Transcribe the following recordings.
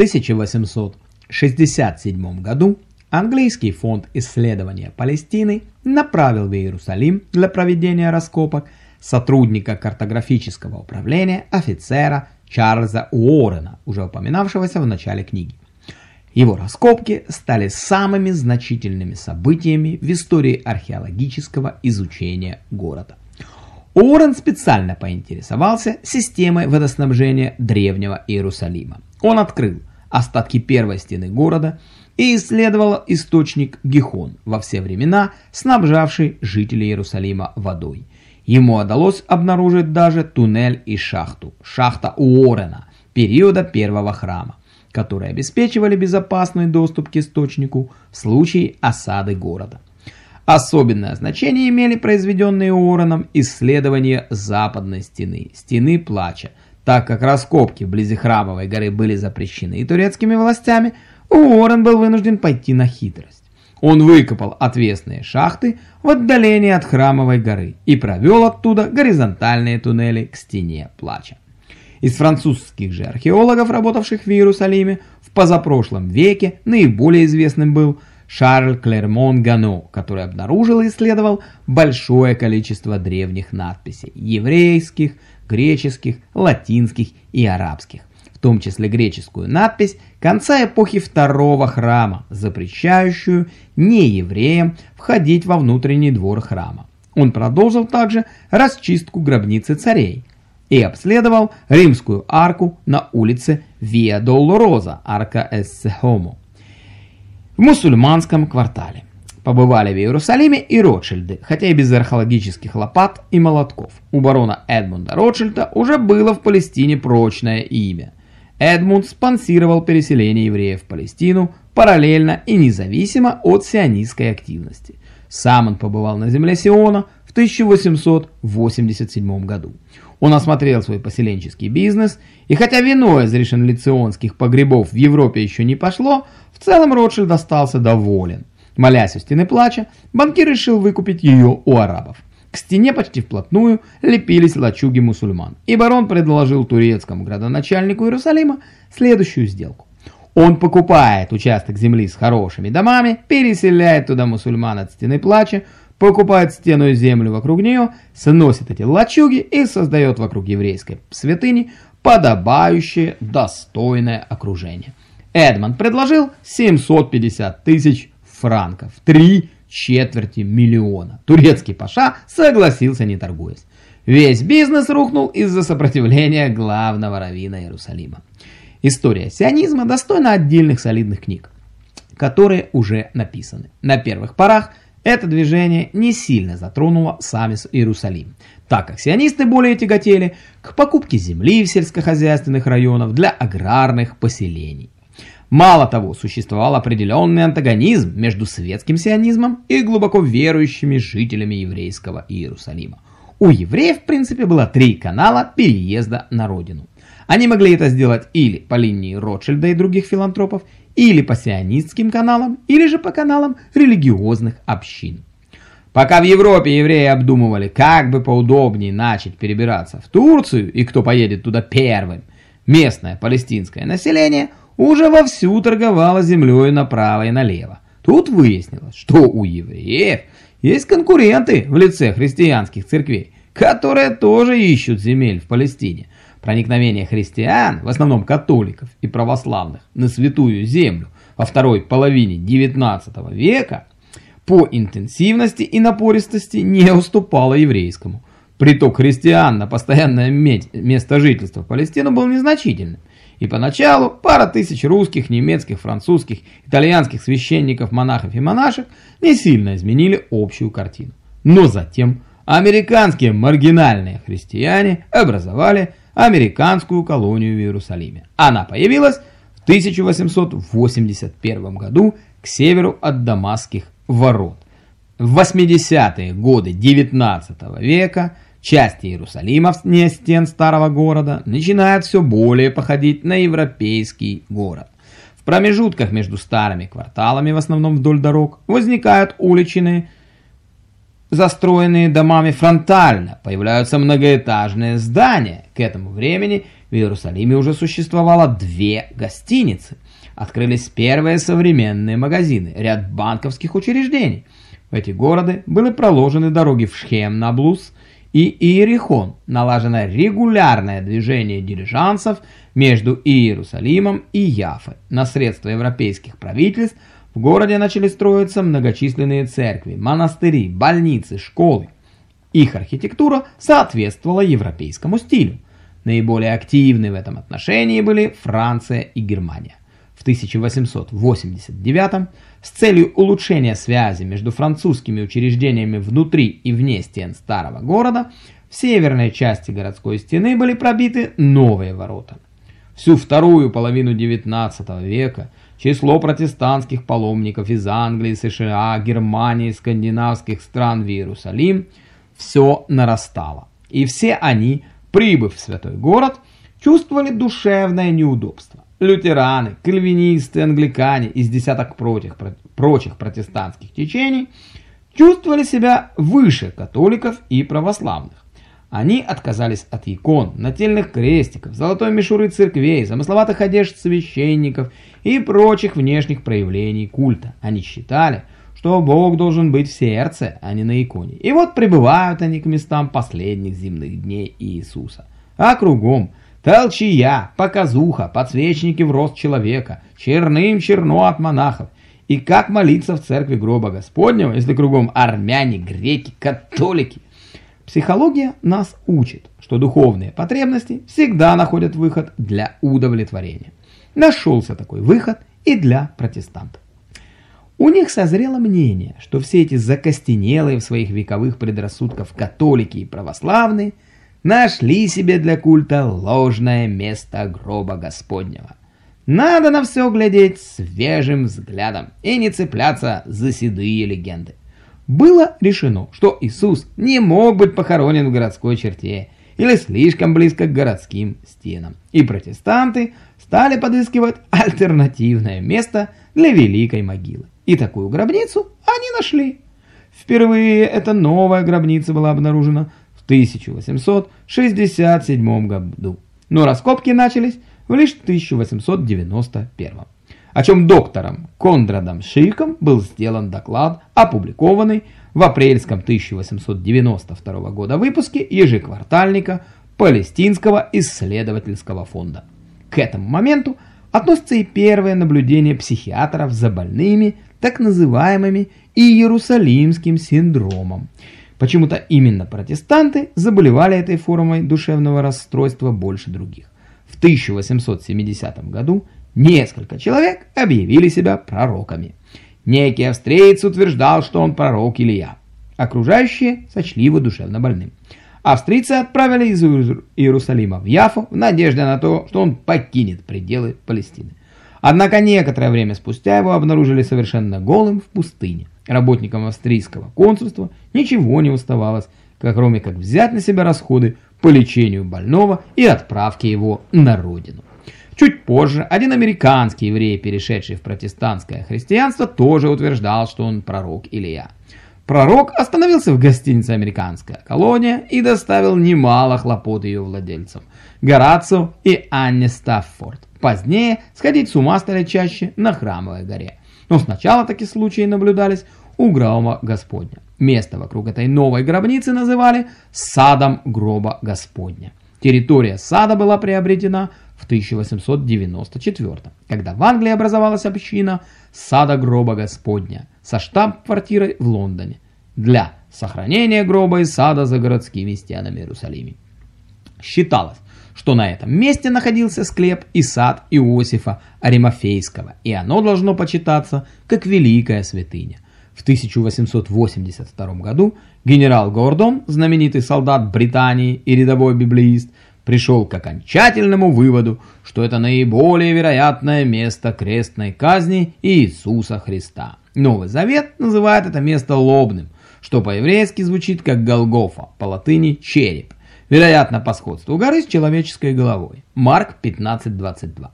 1867 году английский фонд исследования Палестины направил в Иерусалим для проведения раскопок сотрудника картографического управления офицера Чарльза Уоррена, уже упоминавшегося в начале книги. Его раскопки стали самыми значительными событиями в истории археологического изучения города. Уоррен специально поинтересовался системой водоснабжения древнего Иерусалима. Он открыл остатки первой стены города и исследовал источник Гихон, во все времена снабжавший жителей Иерусалима водой. Ему удалось обнаружить даже туннель и шахту, шахта Уоррена, периода первого храма которые обеспечивали безопасный доступ к источнику в случае осады города. Особенное значение имели произведенные Уорреном исследования западной стены, стены плача, так как раскопки вблизи Храмовой горы были запрещены и турецкими властями, Уоррен был вынужден пойти на хитрость. Он выкопал отвесные шахты в отдалении от Храмовой горы и провел оттуда горизонтальные туннели к стене плача. Из французских же археологов, работавших в Иерусалиме, в позапрошлом веке наиболее известным был Шарль Клермон Гано, который обнаружил и исследовал большое количество древних надписей – еврейских, греческих, латинских и арабских, в том числе греческую надпись конца эпохи второго храма, запрещающую неевреям входить во внутренний двор храма. Он продолжил также расчистку гробницы царей, и обследовал римскую арку на улице Виа Долороза, арка Эссехомо, в мусульманском квартале. Побывали в Иерусалиме и Ротшильды, хотя и без археологических лопат и молотков. У барона Эдмунда Ротшильда уже было в Палестине прочное имя. Эдмунд спонсировал переселение евреев в Палестину параллельно и независимо от сионистской активности. Сам он побывал на земле Сиона в 1887 году. Он осмотрел свой поселенческий бизнес, и хотя вино из решенлиционских погребов в Европе еще не пошло, в целом Ротшильд остался доволен. Молясь у стены плача, банкир решил выкупить ее у арабов. К стене почти вплотную лепились лачуги мусульман, и барон предложил турецкому градоначальнику Иерусалима следующую сделку. Он покупает участок земли с хорошими домами, переселяет туда мусульман от стены плача, покупает стену и землю вокруг нее, сносит эти лачуги и создает вокруг еврейской святыни подобающее достойное окружение. Эдмонд предложил 750 тысяч франков, три четверти миллиона. Турецкий паша согласился, не торгуясь. Весь бизнес рухнул из-за сопротивления главного раввина Иерусалима. История сионизма достойна отдельных солидных книг, которые уже написаны. На первых порах это движение не сильно затронуло сами Иерусалим, так как сионисты более тяготели к покупке земли в сельскохозяйственных районах для аграрных поселений. Мало того, существовал определенный антагонизм между светским сионизмом и глубоко верующими жителями еврейского Иерусалима. У евреев, в принципе, было три канала переезда на родину. Они могли это сделать или по линии Ротшильда и других филантропов, или по сионистским каналам, или же по каналам религиозных общин. Пока в Европе евреи обдумывали, как бы поудобнее начать перебираться в Турцию и кто поедет туда первым, местное палестинское население уже вовсю торговало землей направо и налево. Тут выяснилось, что у евреев есть конкуренты в лице христианских церквей, которые тоже ищут земель в Палестине. Проникновение христиан, в основном католиков и православных, на святую землю во второй половине XIX века по интенсивности и напористости не уступало еврейскому. Приток христиан на постоянное место жительства в Палестину был незначительным. И поначалу пара тысяч русских, немецких, французских, итальянских священников, монахов и монашек не сильно изменили общую картину. Но затем американские маргинальные христиане образовали американскую колонию в Иерусалиме. Она появилась в 1881 году к северу от Дамасских ворот. В 80-е годы 19 века части Иерусалима вне стен старого города начинают все более походить на европейский город. В промежутках между старыми кварталами, в основном вдоль дорог, возникают уличные застроенные домами фронтально, появляются многоэтажные здания. К этому времени В Иерусалиме уже существовало две гостиницы. Открылись первые современные магазины, ряд банковских учреждений. В эти города были проложены дороги в Шхем, Наблус и Иерихон. Налажено регулярное движение дилижансов между Иерусалимом и Яфой. На средства европейских правительств в городе начали строиться многочисленные церкви, монастыри, больницы, школы. Их архитектура соответствовала европейскому стилю. Наиболее активны в этом отношении были Франция и Германия. В 1889 с целью улучшения связи между французскими учреждениями внутри и вне стен старого города в северной части городской стены были пробиты новые ворота. Всю вторую половину XIX века число протестантских паломников из Англии, США, Германии, скандинавских стран в Иерусалим все нарастало. И все они, прибыв в святой город, чувствовали душевное неудобство. Лютераны, кальвинисты, англикане из десяток прочих, прочих протестантских течений чувствовали себя выше католиков и православных. Они отказались от икон, нательных крестиков, золотой мишуры церквей, замысловатых одежд священников и прочих внешних проявлений культа. Они считали, что Бог должен быть в сердце, а не на иконе. И вот прибывают они к местам последних земных дней Иисуса. А кругом толчья, показуха, подсвечники в рост человека, черным черно от монахов. И как молиться в церкви гроба Господнего, если кругом армяне, греки, католики? Психология нас учит, что духовные потребности всегда находят выход для удовлетворения. Нашелся такой выход и для протестантов. У них созрело мнение, что все эти закостенелые в своих вековых предрассудках католики и православные нашли себе для культа ложное место гроба Господнего. Надо на все глядеть свежим взглядом и не цепляться за седые легенды было решено, что Иисус не мог быть похоронен в городской черте или слишком близко к городским стенам. И протестанты стали подыскивать альтернативное место для великой могилы. И такую гробницу они нашли. Впервые эта новая гробница была обнаружена 1867 году. Но раскопки начались в лишь 1891 о чем доктором Кондрадом Шиком был сделан доклад, опубликованный в апрельском 1892 года выпуске ежеквартальника Палестинского исследовательского фонда. К этому моменту относятся и первые наблюдения психиатров за больными так называемыми Иерусалимским синдромом. Почему-то именно протестанты заболевали этой формой душевного расстройства больше других. В 1870 году Несколько человек объявили себя пророками. Некий австриец утверждал, что он пророк Илья. Окружающие сочли его душевно больным. Австрийцы отправили из Иерусалима в Яфу в надежде на то, что он покинет пределы Палестины. Однако некоторое время спустя его обнаружили совершенно голым в пустыне. Работникам австрийского консульства ничего не оставалось, кроме как взять на себя расходы по лечению больного и отправке его на родину. Чуть позже один американский еврей, перешедший в протестантское христианство, тоже утверждал, что он пророк Илья. Пророк остановился в гостинице «Американская колония» и доставил немало хлопот ее владельцам – Горацио и Анне Стаффорд. Позднее сходить с ума стали чаще на Храмовой горе. Но сначала такие случаи наблюдались у гроба Господня. Место вокруг этой новой гробницы называли «садом гроба Господня». Территория сада была приобретена в 1894, когда в Англии образовалась община Сада гроба Господня со штаб-квартирой в Лондоне для сохранения гроба и сада за городскими стенами Иерусалима. Считалось, что на этом месте находился склеп и сад Иосифа Аримафейского, и оно должно почитаться как великая святыня. В 1882 году генерал Гордон, знаменитый солдат Британии и рядовой библеист, пришел к окончательному выводу, что это наиболее вероятное место крестной казни Иисуса Христа. Новый Завет называет это место лобным, что по-еврейски звучит как Голгофа, по латыни череп, вероятно по сходству горы с человеческой головой. Марк 15.22.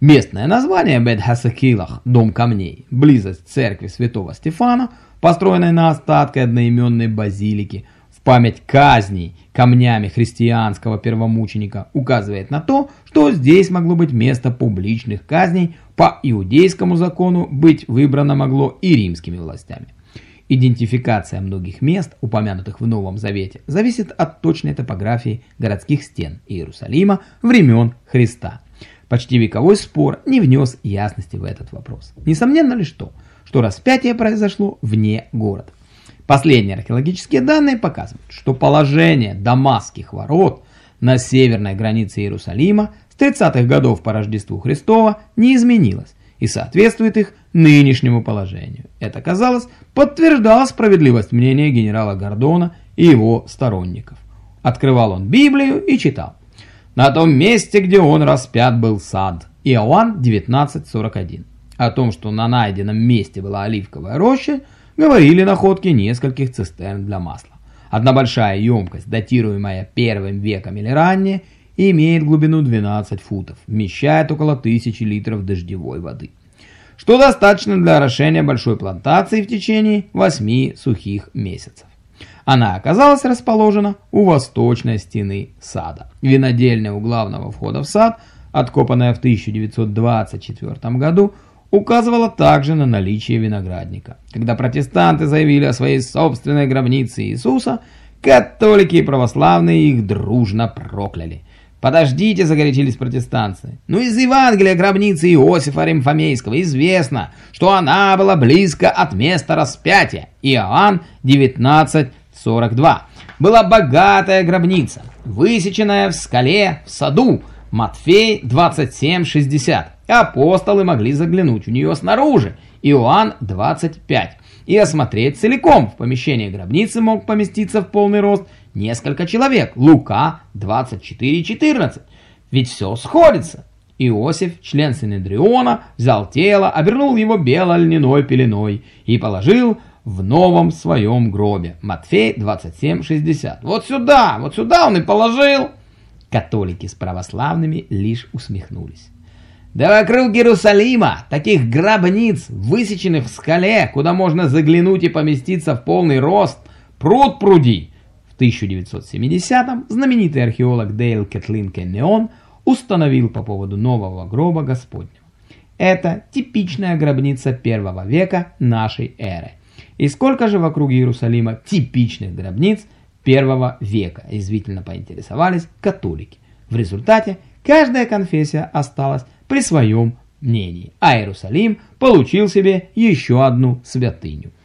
Местное название Бет-Хасакилах, дом камней, близость церкви святого Стефана, построенной на остатке одноименной базилики, память казней камнями христианского первомученика указывает на то, что здесь могло быть место публичных казней, по иудейскому закону быть выбрано могло и римскими властями. Идентификация многих мест, упомянутых в Новом Завете, зависит от точной топографии городских стен Иерусалима времен Христа. Почти вековой спор не внес ясности в этот вопрос. Несомненно лишь то, что распятие произошло вне города. Последние археологические данные показывают, что положение Дамасских ворот на северной границе Иерусалима с 30-х годов по Рождеству Христова не изменилось и соответствует их нынешнему положению. Это, казалось, подтверждало справедливость мнения генерала Гордона и его сторонников. Открывал он Библию и читал. На том месте, где он распят, был сад. Иоанн 19.41. О том, что на найденном месте была оливковая роща, говорили находки нескольких цистерн для масла. Одна большая емкость, датируемая первым веком или ранее, имеет глубину 12 футов, вмещает около 1000 литров дождевой воды, что достаточно для орошения большой плантации в течение 8 сухих месяцев. Она оказалась расположена у восточной стены сада. Винодельня у главного входа в сад, откопанная в 1924 году, указывала также на наличие виноградника. Когда протестанты заявили о своей собственной гробнице Иисуса, католики и православные их дружно прокляли. «Подождите», — загорячились протестанцы. «Ну из Евангелия гробницы Иосифа Римфомейского известно, что она была близко от места распятия». Иоанн 19:42. Была богатая гробница, высеченная в скале в саду. Матфей 27:60. Апостолы могли заглянуть в нее снаружи, Иоанн 25, и осмотреть целиком. В помещении гробницы мог поместиться в полный рост несколько человек, Лука 24-14. Ведь все сходится. Иосиф, член Синедриона, взял тело, обернул его бело-льняной пеленой и положил в новом своем гробе. Матфей 27:60. Вот сюда, вот сюда он и положил. Католики с православными лишь усмехнулись. Да вокруг Иерусалима таких гробниц, высеченных в скале, куда можно заглянуть и поместиться в полный рост, пруд пруди. В 1970-м знаменитый археолог Дейл Кетлин Кеннеон установил по поводу нового гроба Господня. Это типичная гробница первого века нашей эры. И сколько же вокруг Иерусалима типичных гробниц первого века, извительно поинтересовались католики. В результате каждая конфессия осталась при своем мнении, а Иерусалим получил себе еще одну святыню –